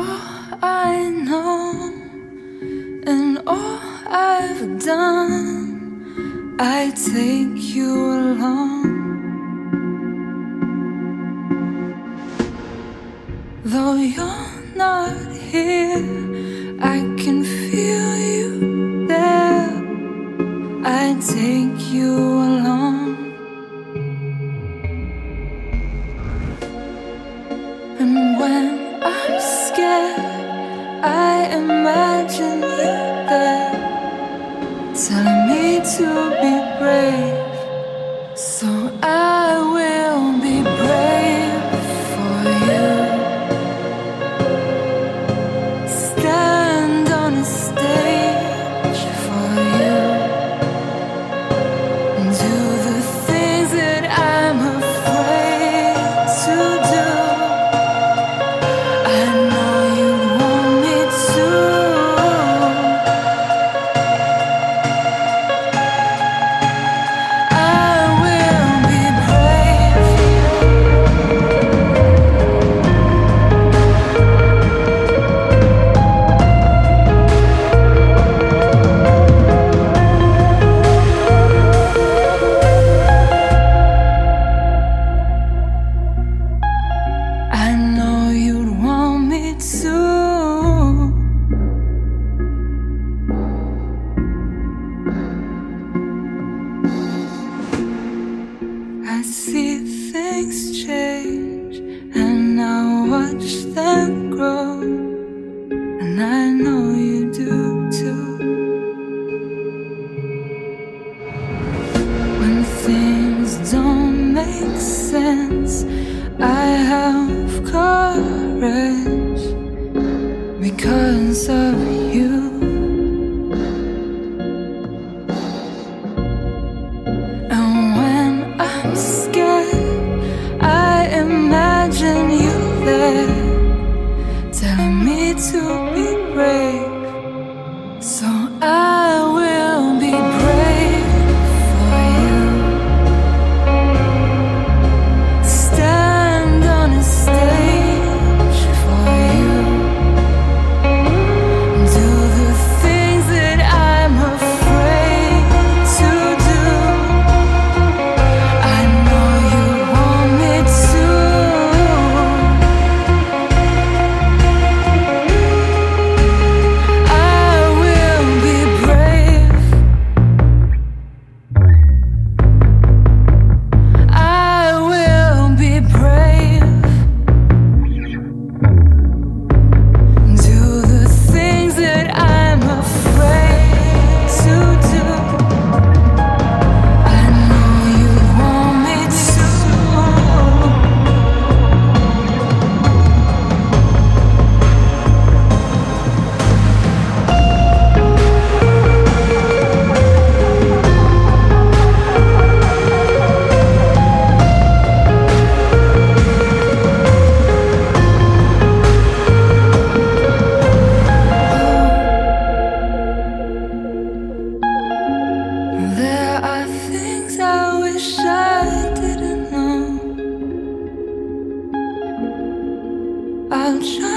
all I know and all I've done, I take you along. Though you're not here, I can feel you there. I take you So I watch them grow, and I know you do too. When things don't make sense, I have. to sunshine.